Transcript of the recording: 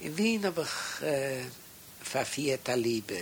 In Wien habe ich äh, verfiert Liebe.